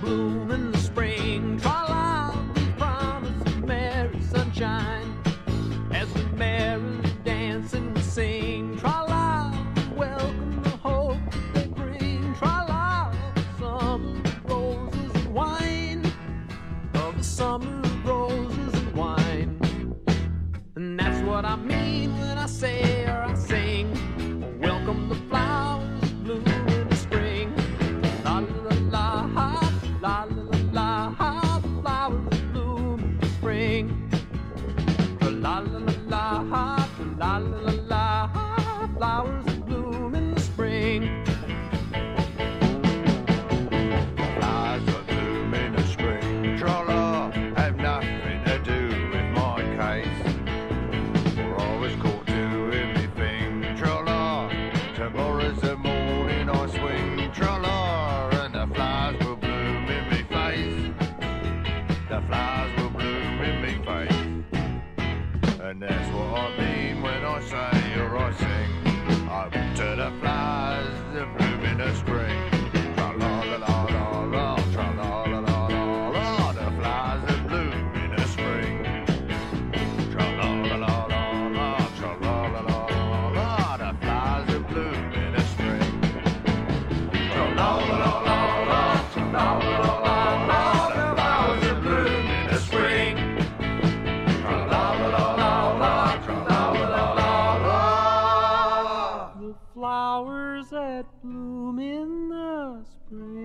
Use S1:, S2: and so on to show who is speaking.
S1: bloom in the spring. A merry sunshine. As we merrily dance and we sing. We welcome the hope they bring. The summer roses and wine. Of the summer roses and wine. And that's what I mean when I say La la la la, la la la la, flowers bloom in the spring. Flowers
S2: that bloom in the spring. Trolla have nothing to do with my case. We're always caught doing me thing. Trolla, tomorrow's the morning I swing. Trolla, and the flowers will bloom in me face. The flowers that's what I mean when I say or I sing. Up to the flowers that bloom in the bloom in the spring. Tra-la-la-la-la-la,
S1: flowers that bloom in the spring.